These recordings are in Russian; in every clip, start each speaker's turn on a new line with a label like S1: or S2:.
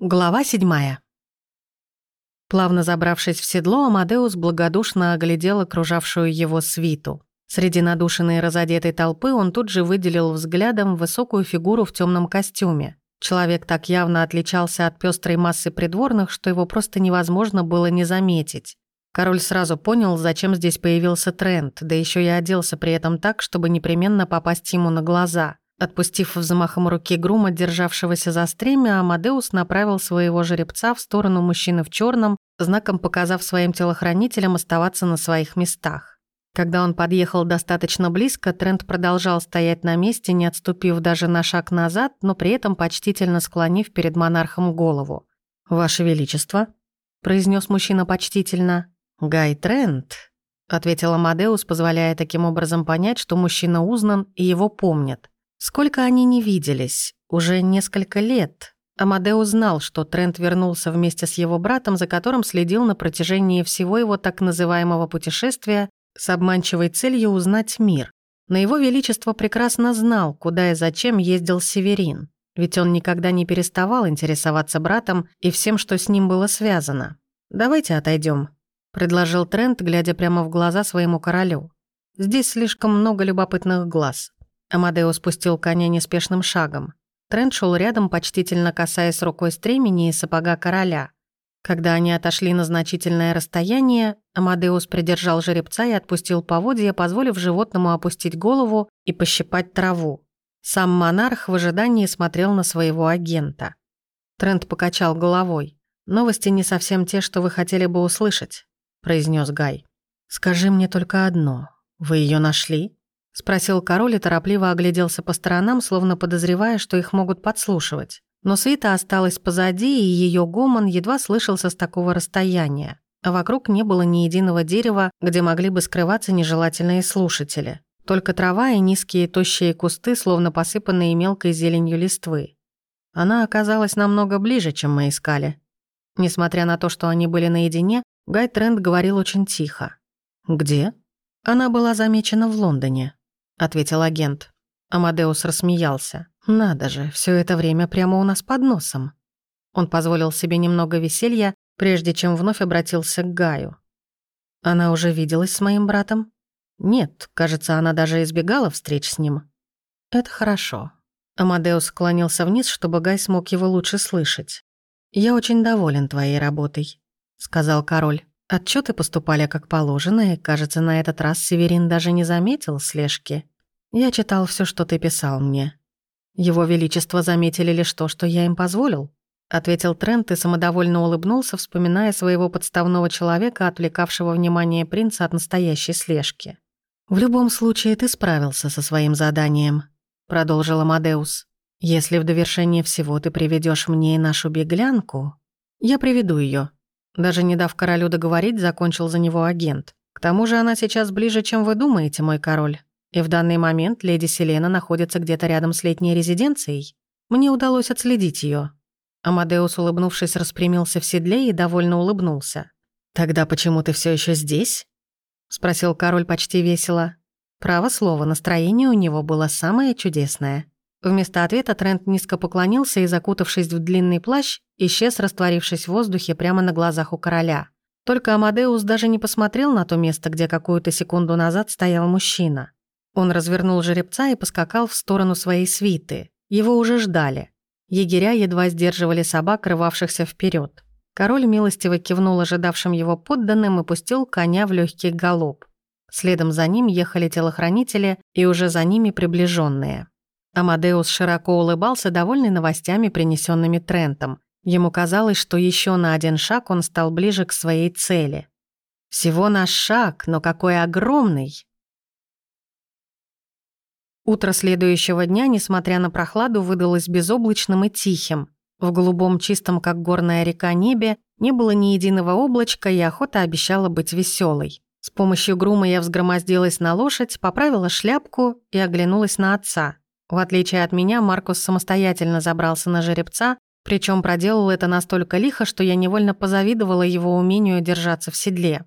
S1: Глава седьмая. Плавно забравшись в седло, Амадеус благодушно оглядел окружавшую его свиту. Среди надушенной и разодетой толпы он тут же выделил взглядом высокую фигуру в темном костюме. Человек так явно отличался от пестрой массы придворных, что его просто невозможно было не заметить. Король сразу понял, зачем здесь появился тренд, да еще и оделся при этом так, чтобы непременно попасть ему на глаза – Отпустив взмахом руки грума, державшегося за стремя, Амадеус направил своего жеребца в сторону мужчины в черном, знаком показав своим телохранителям оставаться на своих местах. Когда он подъехал достаточно близко, Трент продолжал стоять на месте, не отступив даже на шаг назад, но при этом почтительно склонив перед монархом голову. «Ваше Величество», — произнес мужчина почтительно. «Гай Трент», — ответил Амадеус, позволяя таким образом понять, что мужчина узнан и его помнят. Сколько они не виделись? Уже несколько лет. Амадео знал, что Трент вернулся вместе с его братом, за которым следил на протяжении всего его так называемого путешествия с обманчивой целью узнать мир. Но его величество прекрасно знал, куда и зачем ездил Северин, ведь он никогда не переставал интересоваться братом и всем, что с ним было связано. «Давайте отойдем, предложил Трент, глядя прямо в глаза своему королю. «Здесь слишком много любопытных глаз». Амадео спустил коня неспешным шагом. Трент шел рядом, почтительно касаясь рукой стремени и сапога короля. Когда они отошли на значительное расстояние, Амадеус придержал жеребца и отпустил поводья, позволив животному опустить голову и пощипать траву. Сам монарх в ожидании смотрел на своего агента. Трент покачал головой. «Новости не совсем те, что вы хотели бы услышать», — произнес Гай. «Скажи мне только одно. Вы ее нашли?» Спросил король и торопливо огляделся по сторонам, словно подозревая, что их могут подслушивать. Но свита осталась позади, и ее гомон едва слышался с такого расстояния. А вокруг не было ни единого дерева, где могли бы скрываться нежелательные слушатели. Только трава и низкие тощие кусты, словно посыпанные мелкой зеленью листвы. Она оказалась намного ближе, чем мы искали. Несмотря на то, что они были наедине, Гай Трент говорил очень тихо. «Где?» Она была замечена в Лондоне ответил агент. Амадеус рассмеялся. «Надо же, все это время прямо у нас под носом». Он позволил себе немного веселья, прежде чем вновь обратился к Гаю. «Она уже виделась с моим братом?» «Нет, кажется, она даже избегала встреч с ним». «Это хорошо». Амадеус склонился вниз, чтобы Гай смог его лучше слышать. «Я очень доволен твоей работой», — сказал король. Отчеты поступали как положено, и, кажется, на этот раз Северин даже не заметил слежки. Я читал все, что ты писал мне. Его Величество заметили лишь то, что я им позволил, ответил Трент и самодовольно улыбнулся, вспоминая своего подставного человека, отвлекавшего внимание принца от настоящей слежки. «В любом случае ты справился со своим заданием», — продолжил Амадеус. «Если в довершение всего ты приведешь мне и нашу беглянку, я приведу ее. Даже не дав королю договорить, закончил за него агент. К тому же она сейчас ближе, чем вы думаете, мой король. И в данный момент леди Селена находится где-то рядом с летней резиденцией. Мне удалось отследить ее. Амадеус, улыбнувшись, распрямился в седле и довольно улыбнулся. «Тогда почему ты все еще здесь?» — спросил король почти весело. Право слово, настроение у него было самое чудесное. Вместо ответа Трент низко поклонился и, закутавшись в длинный плащ, исчез, растворившись в воздухе прямо на глазах у короля. Только Амадеус даже не посмотрел на то место, где какую-то секунду назад стоял мужчина. Он развернул жеребца и поскакал в сторону своей свиты. Его уже ждали. Егеря едва сдерживали собак, рывавшихся вперед. Король милостиво кивнул ожидавшим его подданным и пустил коня в легкий галоп. Следом за ним ехали телохранители и уже за ними приближенные. Амадеус широко улыбался, довольный новостями, принесенными Трентом. Ему казалось, что еще на один шаг он стал ближе к своей цели. Всего наш шаг, но какой огромный! Утро следующего дня, несмотря на прохладу, выдалось безоблачным и тихим. В голубом, чистом, как горная река, небе не было ни единого облачка, и охота обещала быть веселой. С помощью грума я взгромоздилась на лошадь, поправила шляпку и оглянулась на отца. В отличие от меня, Маркус самостоятельно забрался на жеребца, причем проделал это настолько лихо, что я невольно позавидовала его умению держаться в седле.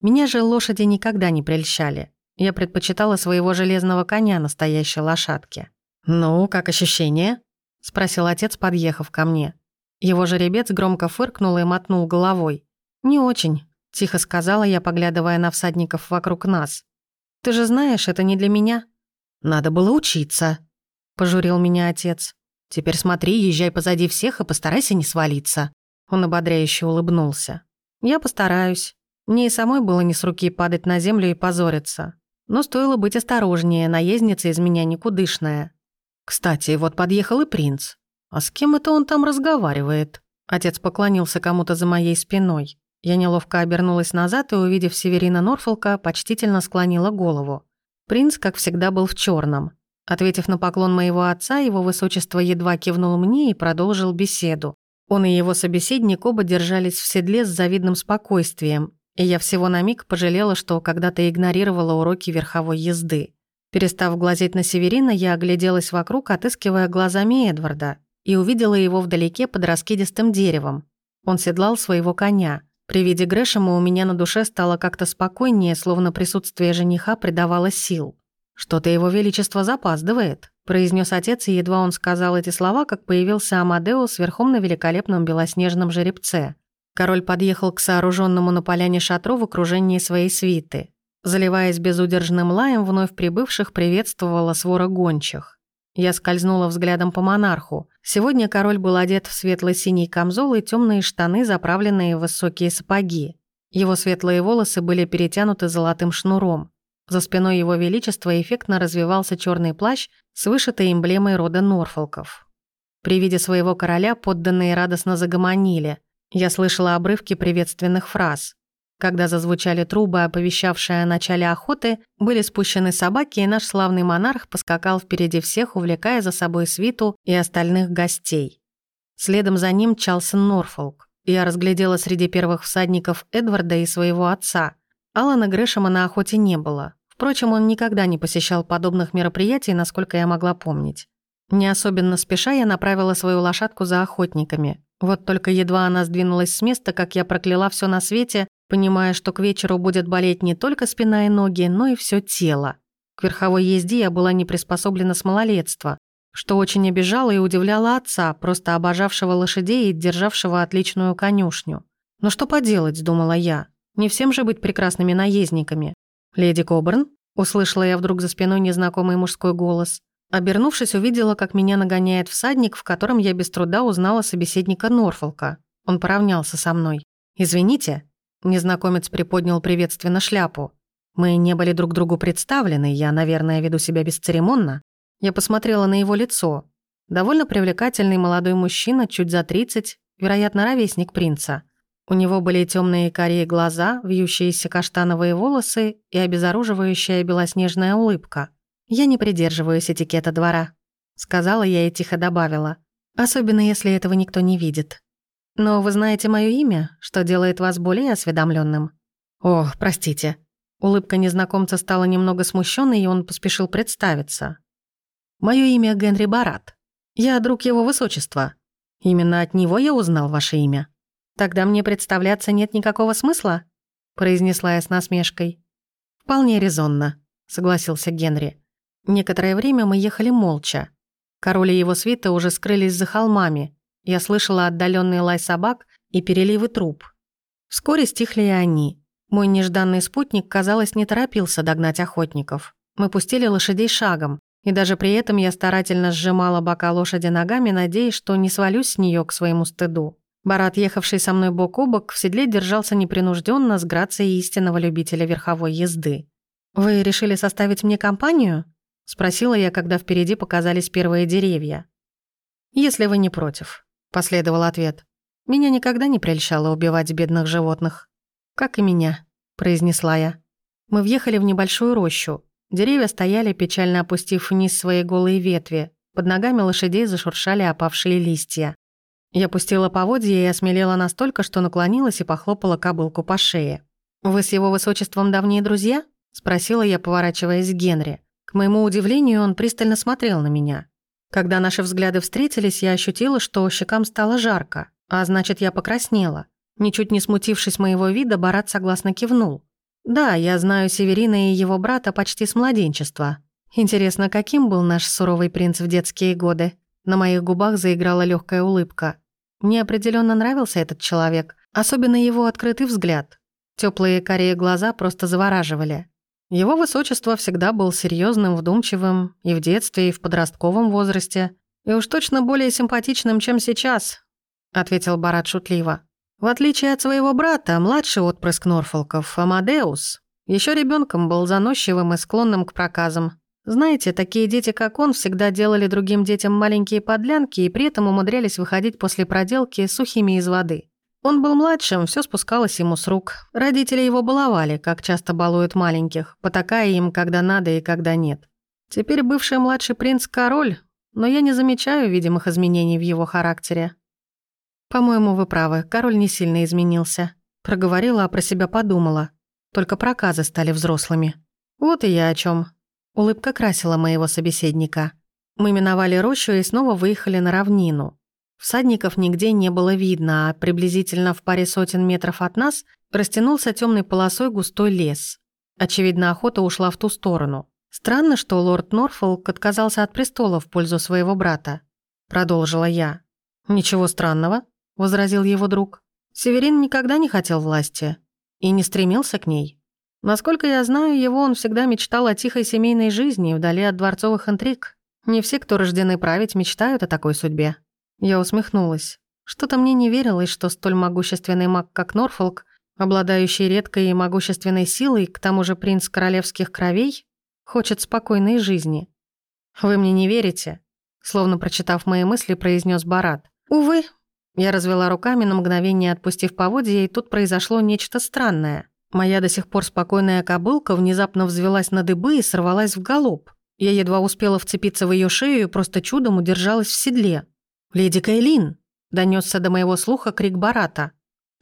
S1: Меня же лошади никогда не прельщали. Я предпочитала своего железного коня настоящей лошадке. «Ну, как ощущение?» — спросил отец, подъехав ко мне. Его жеребец громко фыркнул и мотнул головой. «Не очень», — тихо сказала я, поглядывая на всадников вокруг нас. «Ты же знаешь, это не для меня». «Надо было учиться», — пожурил меня отец. «Теперь смотри, езжай позади всех и постарайся не свалиться». Он ободряюще улыбнулся. «Я постараюсь. Мне и самой было не с руки падать на землю и позориться. Но стоило быть осторожнее, наездница из меня никудышная. Кстати, вот подъехал и принц. А с кем это он там разговаривает?» Отец поклонился кому-то за моей спиной. Я неловко обернулась назад и, увидев Северина Норфолка, почтительно склонила голову. Принц, как всегда, был в черном. Ответив на поклон моего отца, его высочество едва кивнул мне и продолжил беседу. Он и его собеседник оба держались в седле с завидным спокойствием, и я всего на миг пожалела, что когда-то игнорировала уроки верховой езды. Перестав глазеть на Северина, я огляделась вокруг, отыскивая глазами Эдварда, и увидела его вдалеке под раскидистым деревом. Он седлал своего коня. При виде Грэшема у меня на душе стало как-то спокойнее, словно присутствие жениха придавало сил. «Что-то его величество запаздывает», — произнес отец, и едва он сказал эти слова, как появился Амадеус верхом на великолепном белоснежном жеребце. Король подъехал к сооруженному на поляне шатру в окружении своей свиты. Заливаясь безудержным лаем, вновь прибывших приветствовала свора гончих. Я скользнула взглядом по монарху. Сегодня король был одет в светло-синий камзол и темные штаны, заправленные в высокие сапоги. Его светлые волосы были перетянуты золотым шнуром. За спиной его величества эффектно развивался черный плащ с вышитой эмблемой рода Норфолков. При виде своего короля подданные радостно загомонили. Я слышала обрывки приветственных фраз. Когда зазвучали трубы, оповещавшие о начале охоты, были спущены собаки, и наш славный монарх поскакал впереди всех, увлекая за собой свиту и остальных гостей. Следом за ним чался Норфолк. Я разглядела среди первых всадников Эдварда и своего отца – Алана Грэшема на охоте не было. Впрочем, он никогда не посещал подобных мероприятий, насколько я могла помнить. Не особенно спеша я направила свою лошадку за охотниками. Вот только едва она сдвинулась с места, как я прокляла все на свете, понимая, что к вечеру будет болеть не только спина и ноги, но и все тело. К верховой езде я была не приспособлена с малолетства, что очень обижало и удивляло отца, просто обожавшего лошадей и державшего отличную конюшню. «Но что поделать», — думала я, не всем же быть прекрасными наездниками. «Леди Кобрн?» — услышала я вдруг за спиной незнакомый мужской голос. Обернувшись, увидела, как меня нагоняет всадник, в котором я без труда узнала собеседника Норфолка. Он поравнялся со мной. «Извините», — незнакомец приподнял приветственно шляпу. «Мы не были друг другу представлены, я, наверное, веду себя бесцеремонно». Я посмотрела на его лицо. Довольно привлекательный молодой мужчина, чуть за тридцать, вероятно, ровесник принца. У него были темные карие глаза, вьющиеся каштановые волосы и обезоруживающая белоснежная улыбка. «Я не придерживаюсь этикета двора», — сказала я и тихо добавила. «Особенно, если этого никто не видит. Но вы знаете мое имя, что делает вас более осведомленным. «О, простите». Улыбка незнакомца стала немного смущенной, и он поспешил представиться. Мое имя Генри Барат. Я друг его высочества. Именно от него я узнал ваше имя». «Тогда мне представляться нет никакого смысла?» произнесла я с насмешкой. «Вполне резонно», — согласился Генри. Некоторое время мы ехали молча. Король и его свита уже скрылись за холмами. Я слышала отдаленный лай собак и переливы труб. Вскоре стихли и они. Мой нежданный спутник, казалось, не торопился догнать охотников. Мы пустили лошадей шагом, и даже при этом я старательно сжимала бока лошади ногами, надеясь, что не свалюсь с нее к своему стыду. Барат, ехавший со мной бок о бок, в седле держался непринужденно с грацией истинного любителя верховой езды. «Вы решили составить мне компанию?» — спросила я, когда впереди показались первые деревья. «Если вы не против», — последовал ответ. «Меня никогда не прельщало убивать бедных животных». «Как и меня», — произнесла я. Мы въехали в небольшую рощу. Деревья стояли, печально опустив вниз свои голые ветви. Под ногами лошадей зашуршали опавшие листья. Я пустила поводья и осмелела настолько, что наклонилась и похлопала кобылку по шее. «Вы с его высочеством давние друзья?» — спросила я, поворачиваясь к Генри. К моему удивлению, он пристально смотрел на меня. Когда наши взгляды встретились, я ощутила, что щекам стало жарко, а значит, я покраснела. Ничуть не смутившись моего вида, Барат согласно кивнул. «Да, я знаю Северина и его брата почти с младенчества. Интересно, каким был наш суровый принц в детские годы?» На моих губах заиграла легкая улыбка. Мне определенно нравился этот человек, особенно его открытый взгляд. Теплые карие глаза просто завораживали. Его высочество всегда был серьезным, вдумчивым и в детстве, и в подростковом возрасте, и уж точно более симпатичным, чем сейчас, ответил Барат шутливо. В отличие от своего брата, младший отпрыск Норфолков, Амадеус, еще ребенком был заносчивым и склонным к проказам. Знаете, такие дети, как он, всегда делали другим детям маленькие подлянки и при этом умудрялись выходить после проделки сухими из воды. Он был младшим, все спускалось ему с рук. Родители его баловали, как часто балуют маленьких, потакая им, когда надо и когда нет. Теперь бывший младший принц – король, но я не замечаю видимых изменений в его характере. «По-моему, вы правы, король не сильно изменился». Проговорила, а про себя подумала. Только проказы стали взрослыми. Вот и я о чем. Улыбка красила моего собеседника. Мы миновали рощу и снова выехали на равнину. Всадников нигде не было видно, а приблизительно в паре сотен метров от нас растянулся темной полосой густой лес. Очевидно, охота ушла в ту сторону. Странно, что лорд Норфолк отказался от престола в пользу своего брата. Продолжила я. «Ничего странного», — возразил его друг. «Северин никогда не хотел власти и не стремился к ней. Насколько я знаю его, он всегда мечтал о тихой семейной жизни, вдали от дворцовых интриг. Не все, кто рождены править, мечтают о такой судьбе. Я усмехнулась. Что-то мне не верилось, что столь могущественный маг, как Норфолк, обладающий редкой и могущественной силой, к тому же принц королевских кровей, хочет спокойной жизни. «Вы мне не верите?» Словно прочитав мои мысли, произнес Барат. «Увы». Я развела руками на мгновение, отпустив поводья, и тут произошло нечто странное. Моя до сих пор спокойная кобылка внезапно взвелась на дыбы и сорвалась в галоп. Я едва успела вцепиться в ее шею и просто чудом удержалась в седле. «Леди Кейлин!» – донесся до моего слуха крик Барата.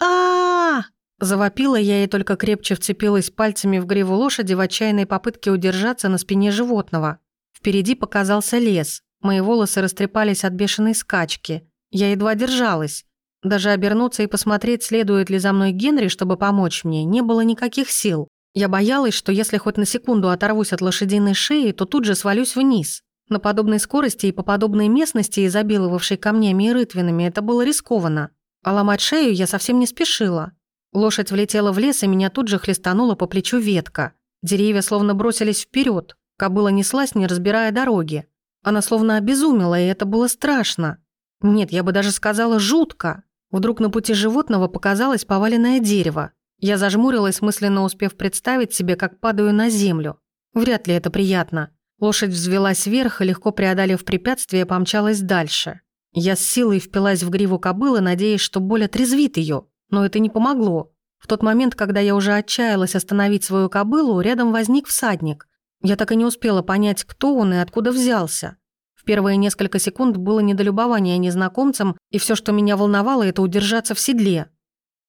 S1: а, Завопила я и только крепче вцепилась пальцами в гриву лошади в отчаянной попытке удержаться на спине животного. Впереди показался лес. Мои волосы растрепались от бешеной скачки. Я едва держалась. Даже обернуться и посмотреть, следует ли за мной Генри, чтобы помочь мне, не было никаких сил. Я боялась, что если хоть на секунду оторвусь от лошадиной шеи, то тут же свалюсь вниз. На подобной скорости и по подобной местности, изобиловавшей камнями и рытвинами, это было рискованно. А ломать шею я совсем не спешила. Лошадь влетела в лес, и меня тут же хлестанула по плечу ветка. Деревья словно бросились вперед. Кобыла неслась, не разбирая дороги. Она словно обезумела, и это было страшно. Нет, я бы даже сказала жутко. Вдруг на пути животного показалось поваленное дерево. Я зажмурилась, мысленно успев представить себе, как падаю на землю. Вряд ли это приятно. Лошадь взвелась вверх и, легко преодолев препятствие, помчалась дальше. Я с силой впилась в гриву кобылы, надеясь, что боль отрезвит ее, но это не помогло. В тот момент, когда я уже отчаялась остановить свою кобылу, рядом возник всадник. Я так и не успела понять, кто он и откуда взялся. В первые несколько секунд было недолюбование незнакомцем, и все, что меня волновало, это удержаться в седле.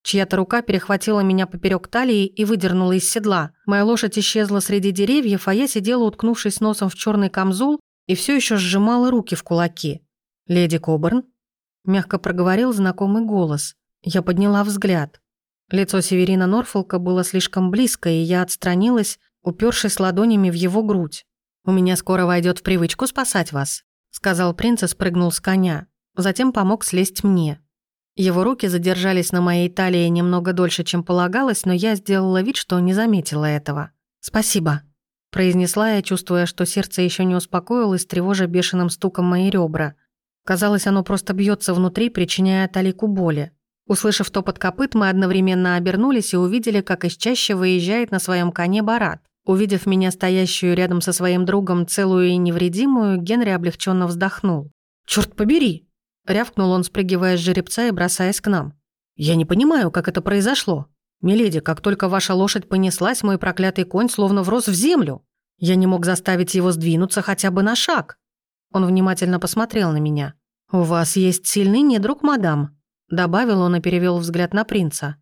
S1: Чья-то рука перехватила меня поперек талии и выдернула из седла. Моя лошадь исчезла среди деревьев, а я сидела, уткнувшись носом в черный камзол, и все еще сжимала руки в кулаки. «Леди Коберн?» – мягко проговорил знакомый голос. Я подняла взгляд. Лицо Северина Норфолка было слишком близко, и я отстранилась, упершись ладонями в его грудь. «У меня скоро войдет в привычку спасать вас», — сказал принц и спрыгнул с коня. Затем помог слезть мне. Его руки задержались на моей талии немного дольше, чем полагалось, но я сделала вид, что не заметила этого. «Спасибо», — произнесла я, чувствуя, что сердце еще не успокоилось, тревожа бешеным стуком мои ребра. Казалось, оно просто бьется внутри, причиняя талику боли. Услышав топот копыт, мы одновременно обернулись и увидели, как из чаще выезжает на своем коне Барат. Увидев меня стоящую рядом со своим другом целую и невредимую, Генри облегченно вздохнул. «Чёрт побери!» — рявкнул он, спрыгивая с жеребца и бросаясь к нам. «Я не понимаю, как это произошло. Миледи, как только ваша лошадь понеслась, мой проклятый конь словно врос в землю. Я не мог заставить его сдвинуться хотя бы на шаг». Он внимательно посмотрел на меня. «У вас есть сильный недруг, мадам», — добавил он и перевел взгляд на принца.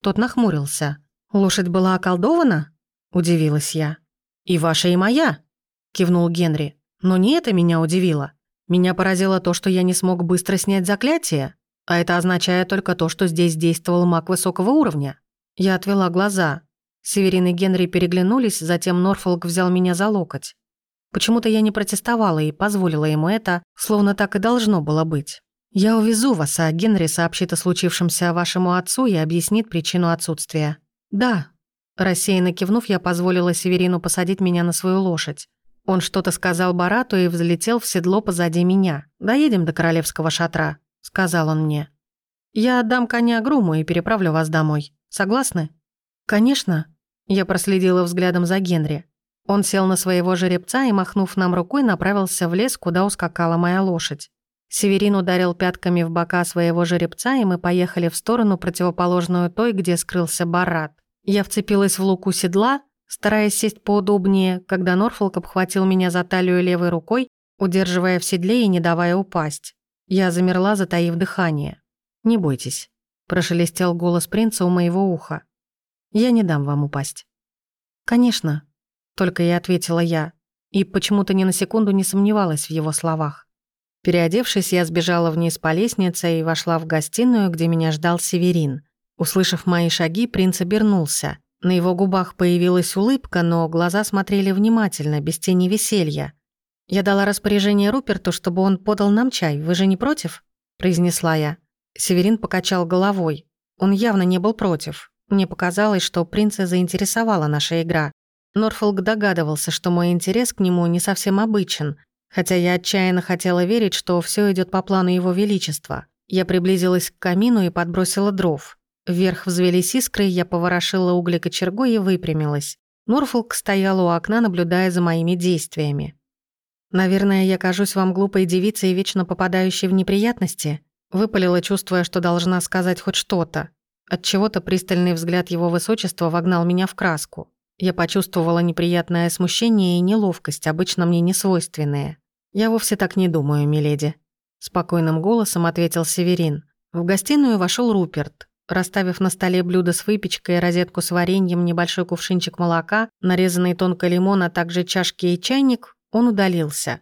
S1: Тот нахмурился. «Лошадь была околдована?» Удивилась я. «И ваша, и моя», — кивнул Генри. «Но не это меня удивило. Меня поразило то, что я не смог быстро снять заклятие, а это означает только то, что здесь действовал маг высокого уровня». Я отвела глаза. Северин и Генри переглянулись, затем Норфолк взял меня за локоть. Почему-то я не протестовала и позволила ему это, словно так и должно было быть. «Я увезу вас, а Генри сообщит о случившемся вашему отцу и объяснит причину отсутствия». «Да». Рассеянно кивнув, я позволила Северину посадить меня на свою лошадь. Он что-то сказал Барату и взлетел в седло позади меня. «Доедем до королевского шатра», — сказал он мне. «Я отдам коня Груму и переправлю вас домой. Согласны?» «Конечно». Я проследила взглядом за Генри. Он сел на своего жеребца и, махнув нам рукой, направился в лес, куда ускакала моя лошадь. Северин ударил пятками в бока своего жеребца, и мы поехали в сторону, противоположную той, где скрылся Барат. Я вцепилась в луку седла, стараясь сесть поудобнее, когда Норфолк обхватил меня за талию левой рукой, удерживая в седле и не давая упасть. Я замерла, затаив дыхание. «Не бойтесь», – прошелестел голос принца у моего уха. «Я не дам вам упасть». «Конечно», – только и ответила я, и почему-то ни на секунду не сомневалась в его словах. Переодевшись, я сбежала вниз по лестнице и вошла в гостиную, где меня ждал Северин. Услышав мои шаги, принц обернулся. На его губах появилась улыбка, но глаза смотрели внимательно, без тени веселья. «Я дала распоряжение Руперту, чтобы он подал нам чай. Вы же не против?» – произнесла я. Северин покачал головой. Он явно не был против. Мне показалось, что принца заинтересовала наша игра. Норфолк догадывался, что мой интерес к нему не совсем обычен – Хотя я отчаянно хотела верить, что все идет по плану Его Величества. Я приблизилась к камину и подбросила дров. Вверх взвелись искры, я поворошила угли кочергой и выпрямилась. Норфолк стоял у окна, наблюдая за моими действиями. «Наверное, я кажусь вам глупой девицей, вечно попадающей в неприятности?» Выпалила, чувствуя, что должна сказать хоть что-то. Отчего-то пристальный взгляд его высочества вогнал меня в краску. Я почувствовала неприятное смущение и неловкость, обычно мне не свойственные. «Я вовсе так не думаю, миледи», — спокойным голосом ответил Северин. В гостиную вошел Руперт. Расставив на столе блюдо с выпечкой, розетку с вареньем, небольшой кувшинчик молока, нарезанный тонко лимон, а также чашки и чайник, он удалился.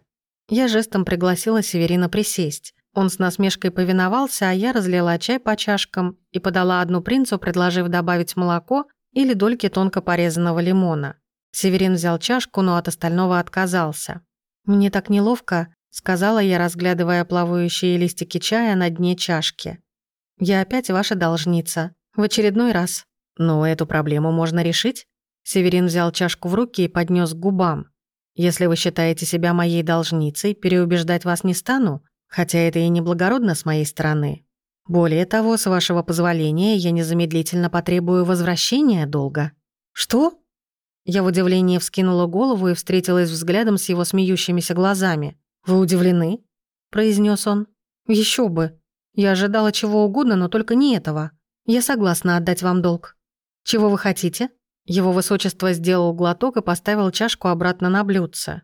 S1: Я жестом пригласила Северина присесть. Он с насмешкой повиновался, а я разлила чай по чашкам и подала одну принцу, предложив добавить молоко или дольки тонко порезанного лимона. Северин взял чашку, но от остального отказался. «Мне так неловко», — сказала я, разглядывая плавающие листики чая на дне чашки. «Я опять ваша должница. В очередной раз. Но эту проблему можно решить?» Северин взял чашку в руки и поднес к губам. «Если вы считаете себя моей должницей, переубеждать вас не стану, хотя это и неблагородно с моей стороны. Более того, с вашего позволения, я незамедлительно потребую возвращения долга». «Что?» Я в удивлении вскинула голову и встретилась взглядом с его смеющимися глазами. «Вы удивлены?» – произнес он. Еще бы. Я ожидала чего угодно, но только не этого. Я согласна отдать вам долг. Чего вы хотите?» Его высочество сделал глоток и поставил чашку обратно на блюдце.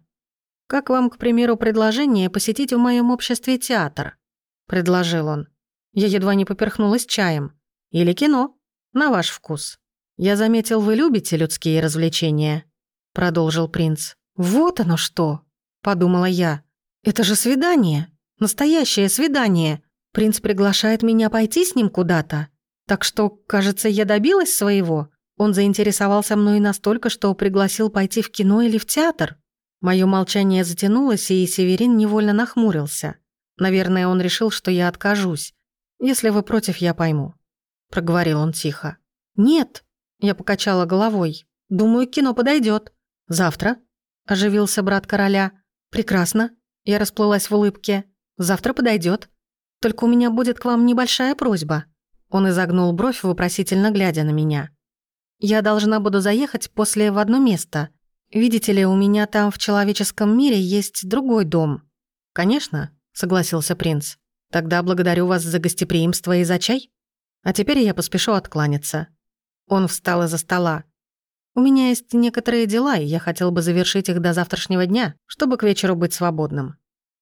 S1: «Как вам, к примеру, предложение посетить в моем обществе театр?» – предложил он. Я едва не поперхнулась чаем. «Или кино. На ваш вкус». «Я заметил, вы любите людские развлечения», — продолжил принц. «Вот оно что!» — подумала я. «Это же свидание! Настоящее свидание! Принц приглашает меня пойти с ним куда-то. Так что, кажется, я добилась своего. Он заинтересовался мной настолько, что пригласил пойти в кино или в театр». Моё молчание затянулось, и Северин невольно нахмурился. Наверное, он решил, что я откажусь. «Если вы против, я пойму», — проговорил он тихо. «Нет», я покачала головой. «Думаю, кино подойдет. Завтра?» – оживился брат короля. «Прекрасно». Я расплылась в улыбке. «Завтра подойдет. Только у меня будет к вам небольшая просьба». Он изогнул бровь, вопросительно глядя на меня. «Я должна буду заехать после в одно место. Видите ли, у меня там в человеческом мире есть другой дом». «Конечно», — согласился принц. «Тогда благодарю вас за гостеприимство и за чай. А теперь я поспешу откланяться. Он встал из-за стола. «У меня есть некоторые дела, и я хотел бы завершить их до завтрашнего дня, чтобы к вечеру быть свободным».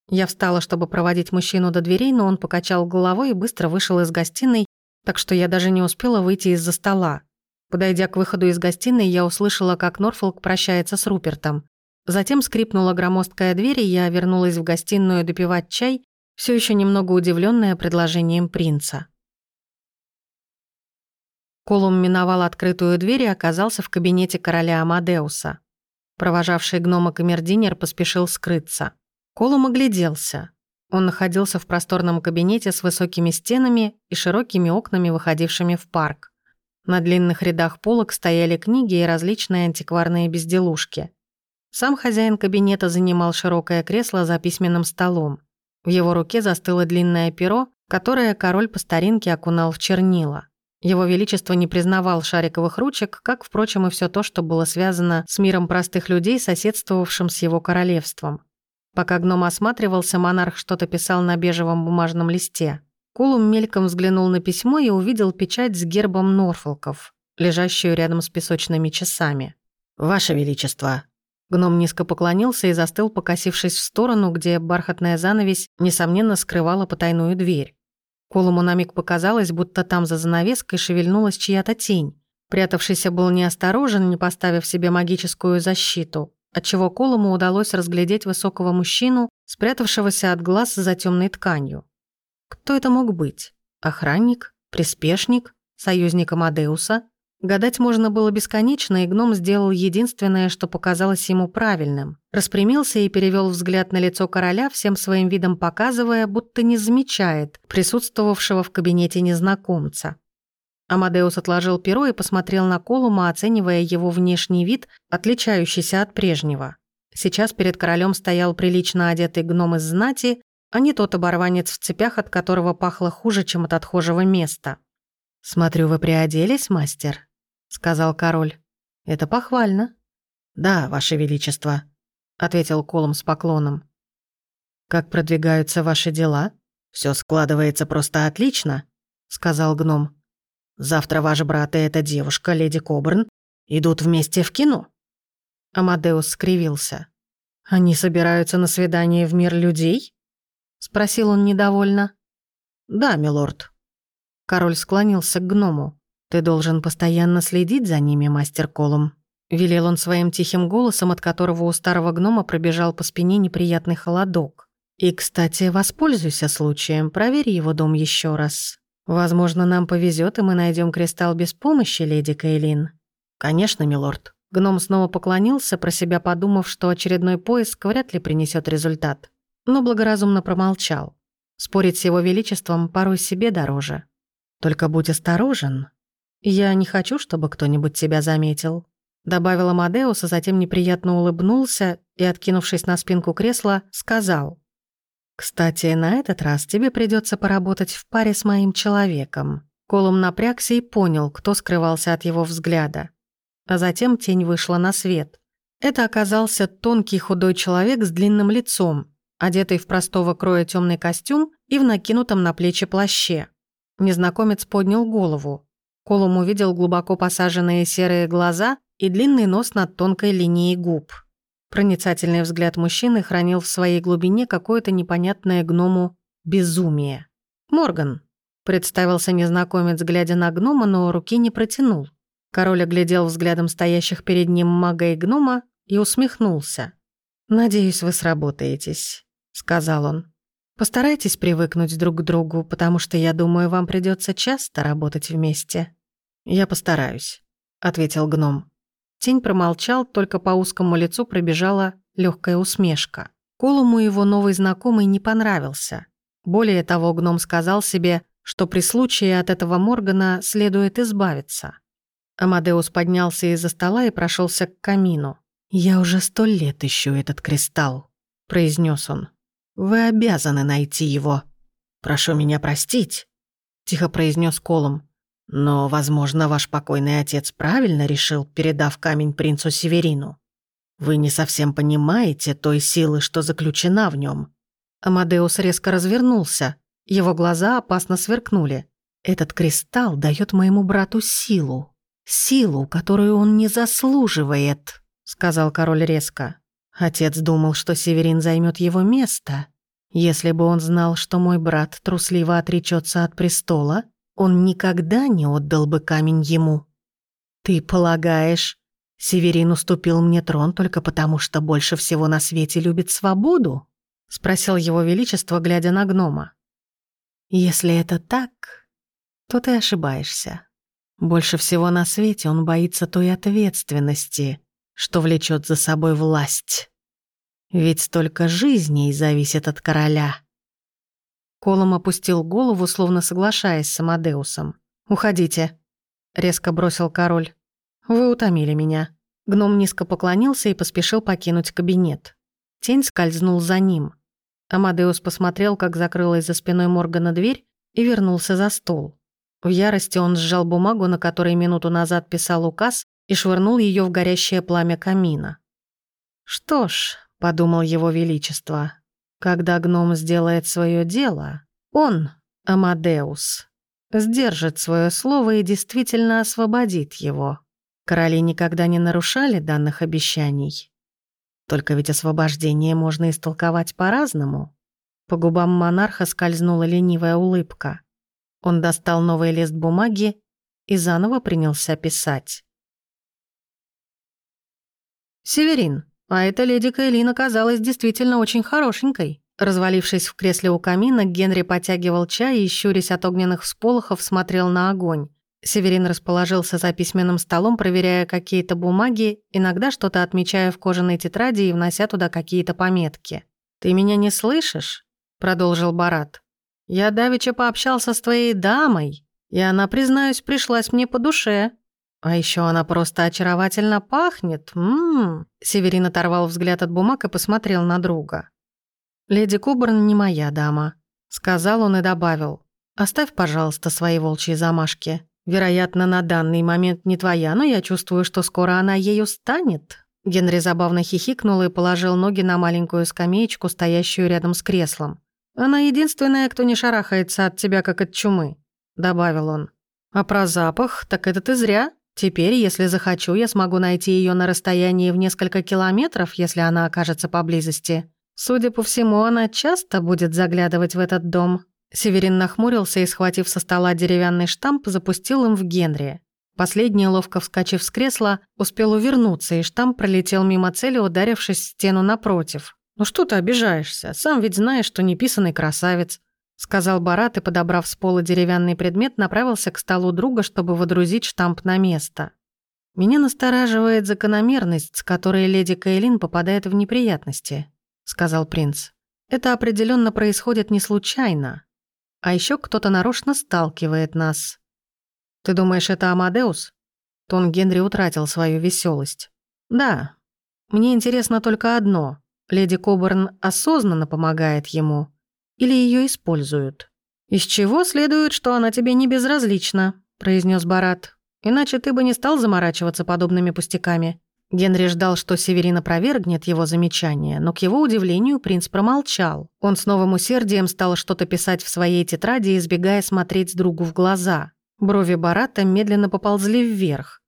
S1: Я встала, чтобы проводить мужчину до дверей, но он покачал головой и быстро вышел из гостиной, так что я даже не успела выйти из-за стола. Подойдя к выходу из гостиной, я услышала, как Норфолк прощается с Рупертом. Затем скрипнула громоздкая дверь, и я вернулась в гостиную допивать чай, все еще немного удивленная предложением принца. Колум миновал открытую дверь и оказался в кабинете короля Амадеуса. Провожавший гнома камердинер поспешил скрыться. Колум огляделся. Он находился в просторном кабинете с высокими стенами и широкими окнами, выходившими в парк. На длинных рядах полок стояли книги и различные антикварные безделушки. Сам хозяин кабинета занимал широкое кресло за письменным столом. В его руке застыло длинное перо, которое король по старинке окунал в чернила. Его Величество не признавал шариковых ручек, как, впрочем, и все то, что было связано с миром простых людей, соседствовавшим с его королевством. Пока гном осматривался, монарх что-то писал на бежевом бумажном листе. Кулум мельком взглянул на письмо и увидел печать с гербом Норфолков, лежащую рядом с песочными часами.
S2: «Ваше Величество!»
S1: Гном низко поклонился и застыл, покосившись в сторону, где бархатная занавесь, несомненно, скрывала потайную дверь. Колуму на миг показалось, будто там за занавеской шевельнулась чья-то тень. Прятавшийся был неосторожен, не поставив себе магическую защиту, отчего Колуму удалось разглядеть высокого мужчину, спрятавшегося от глаз за темной тканью. Кто это мог быть? Охранник? Приспешник? Союзник Амадеуса? Гадать можно было бесконечно, и гном сделал единственное, что показалось ему правильным. Распрямился и перевел взгляд на лицо короля, всем своим видом показывая, будто не замечает присутствовавшего в кабинете незнакомца. Амадеус отложил перо и посмотрел на Колума, оценивая его внешний вид, отличающийся от прежнего. Сейчас перед королем стоял прилично одетый гном из знати, а не тот оборванец в цепях, от которого пахло хуже, чем от отхожего места. «Смотрю, вы приоделись, мастер?» — сказал король. «Это похвально».
S2: «Да, ваше величество», — ответил Колум с поклоном.
S1: «Как продвигаются ваши дела?»
S2: Все складывается просто отлично», — сказал гном. «Завтра ваш брат и эта девушка, леди Кобрн, идут вместе в кино».
S1: Амадеус скривился. «Они собираются на свидание в мир людей?» — спросил он недовольно.
S2: «Да, милорд».
S1: Король склонился к гному. «Ты должен постоянно следить за ними, мастер Колум», — велел он своим тихим голосом, от которого у старого гнома пробежал по спине неприятный холодок. «И, кстати, воспользуйся случаем, проверь его дом еще раз. Возможно, нам повезет, и мы найдем кристалл без помощи, леди Кейлин».
S2: «Конечно, милорд».
S1: Гном снова поклонился, про себя подумав, что очередной поиск вряд ли принесет результат но благоразумно промолчал. Спорить с его величеством порой себе дороже. «Только будь осторожен. Я не хочу, чтобы кто-нибудь тебя заметил», добавил Амадеус, а затем неприятно улыбнулся и, откинувшись на спинку кресла, сказал. «Кстати, на этот раз тебе придется поработать в паре с моим человеком». Колум напрягся и понял, кто скрывался от его взгляда. А затем тень вышла на свет. Это оказался тонкий худой человек с длинным лицом, одетый в простого кроя темный костюм и в накинутом на плечи плаще. Незнакомец поднял голову. Колум увидел глубоко посаженные серые глаза и длинный нос над тонкой линией губ. Проницательный взгляд мужчины хранил в своей глубине какое-то непонятное гному безумие. «Морган», — представился незнакомец, глядя на гнома, но руки не протянул. Король оглядел взглядом стоящих перед ним мага и гнома и усмехнулся. «Надеюсь, вы сработаетесь» сказал он. Постарайтесь привыкнуть друг к другу, потому что, я думаю, вам придется часто работать вместе.
S2: Я постараюсь, ответил гном.
S1: Тень промолчал, только по узкому лицу пробежала легкая усмешка. Колуму его новый знакомый не понравился. Более того, гном сказал себе, что при случае от этого Моргана следует избавиться. Амадеус поднялся из-за стола и прошелся к камину. «Я уже сто лет ищу этот кристалл», — произнес он.
S2: Вы обязаны найти его. Прошу меня простить, тихо произнес Колум. Но, возможно, ваш покойный отец правильно решил, передав камень принцу Северину. Вы не совсем понимаете той силы, что заключена в нем.
S1: Амадеус резко развернулся. Его глаза опасно сверкнули. Этот кристалл дает моему брату силу. Силу, которую он не заслуживает, сказал король резко. Отец думал, что Северин займет его место. Если бы он знал, что мой брат трусливо отречется от престола, он никогда не отдал бы камень ему. Ты полагаешь, Северин уступил мне трон только потому, что больше всего на свете любит свободу? Спросил его величество, глядя на гнома. Если это так, то ты ошибаешься. Больше всего на свете он боится той ответственности, что влечет за собой власть. Ведь столько жизней зависит от короля. Колом опустил голову, словно соглашаясь с Амадеусом. «Уходите», — резко бросил король. «Вы утомили меня». Гном низко поклонился и поспешил покинуть кабинет. Тень скользнул за ним. Амадеус посмотрел, как закрылась за спиной Моргана дверь, и вернулся за стол. В ярости он сжал бумагу, на которой минуту назад писал указ, и швырнул ее в горящее пламя камина. «Что ж», — подумал его величество, — «когда гном сделает свое дело, он, Амадеус, сдержит свое слово и действительно освободит его. Короли никогда не нарушали данных обещаний. Только ведь освобождение можно истолковать по-разному. По губам монарха скользнула ленивая улыбка. Он достал новый лист бумаги и заново принялся писать. «Северин, а эта леди Кайлин оказалась действительно очень хорошенькой». Развалившись в кресле у камина, Генри потягивал чай и, щурясь от огненных всполохов, смотрел на огонь. Северин расположился за письменным столом, проверяя какие-то бумаги, иногда что-то отмечая в кожаной тетради и внося туда какие-то пометки. «Ты меня не слышишь?» — продолжил Барат. «Я давеча пообщался с твоей дамой, и она, признаюсь, пришлась мне по душе. А еще она просто очаровательно пахнет. Ммм. Северин оторвал взгляд от бумаг и посмотрел на друга. «Леди Куберн не моя дама», — сказал он и добавил. «Оставь, пожалуйста, свои волчьи замашки. Вероятно, на данный момент не твоя, но я чувствую, что скоро она ею станет». Генри забавно хихикнул и положил ноги на маленькую скамеечку, стоящую рядом с креслом. «Она единственная, кто не шарахается от тебя, как от чумы», — добавил он. «А про запах, так это ты зря. Теперь, если захочу, я смогу найти ее на расстоянии в несколько километров, если она окажется поблизости. Судя по всему, она часто будет заглядывать в этот дом». Северин нахмурился и, схватив со стола деревянный штамп, запустил им в Генри. Последний, ловко вскочив с кресла, успел увернуться, и штамп пролетел мимо цели, ударившись в стену напротив. «Ну что ты обижаешься? Сам ведь знаешь, что неписанный красавец сказал Барат и, подобрав с пола деревянный предмет, направился к столу друга, чтобы водрузить штамп на место. «Меня настораживает закономерность, с которой леди Кейлин попадает в неприятности», — сказал принц. «Это определенно происходит не случайно. А еще кто-то нарочно сталкивает нас. Ты думаешь, это Амадеус?» Тон Генри утратил свою веселость. «Да. Мне интересно только одно. Леди Кобурн осознанно помогает ему» или ее используют. «Из чего следует, что она тебе не безразлична», — произнес Барат. «Иначе ты бы не стал заморачиваться подобными пустяками». Генри ждал, что Северин опровергнет его замечание, но к его удивлению принц промолчал. Он с новым усердием стал что-то писать в своей тетради, избегая смотреть другу в глаза. Брови Барата медленно поползли вверх.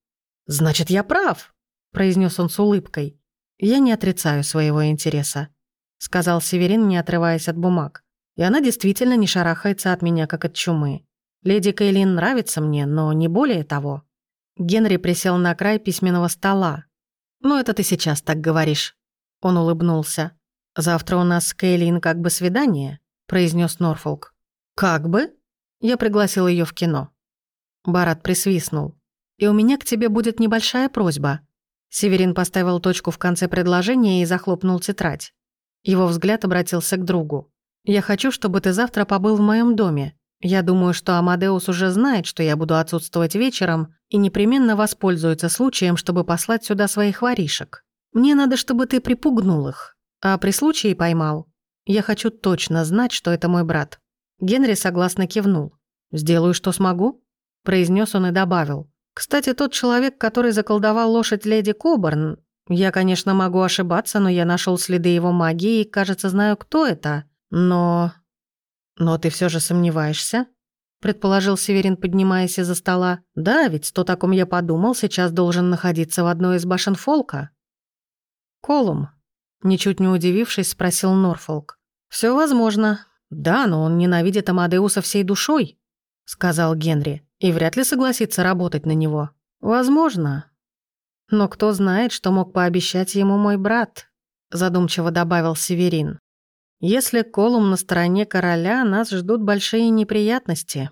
S1: «Значит, я прав», — произнес он с улыбкой. «Я не отрицаю своего интереса», — сказал Северин, не отрываясь от бумаг. И она действительно не шарахается от меня, как от чумы. Леди Кейлин нравится мне, но не более того. Генри присел на край письменного стола. «Ну, это ты сейчас так говоришь». Он улыбнулся. «Завтра у нас с Кейлин как бы свидание», — произнес Норфолк. «Как бы?» Я пригласил ее в кино. Барат присвистнул. «И у меня к тебе будет небольшая просьба». Северин поставил точку в конце предложения и захлопнул тетрадь. Его взгляд обратился к другу. Я хочу, чтобы ты завтра побыл в моем доме. Я думаю, что Амадеус уже знает, что я буду отсутствовать вечером и непременно воспользуется случаем, чтобы послать сюда своих воришек. Мне надо, чтобы ты припугнул их, а при случае поймал. Я хочу точно знать, что это мой брат». Генри согласно кивнул. «Сделаю, что смогу», — произнес он и добавил. «Кстати, тот человек, который заколдовал лошадь леди Кобарн, я, конечно, могу ошибаться, но я нашел следы его магии и, кажется, знаю, кто это. Но... Но ты все же сомневаешься? Предположил Северин, поднимаясь из-за стола. Да, ведь то, о ком я подумал, сейчас должен находиться в одной из башен Фолка. Колум, ничуть не удивившись, спросил Норфолк. Все возможно. Да, но он ненавидит Амадеуса всей душой, сказал Генри, и вряд ли согласится работать на него. Возможно. Но кто знает, что мог пообещать ему мой брат, задумчиво добавил Северин. Если Колум на стороне короля, нас ждут большие неприятности.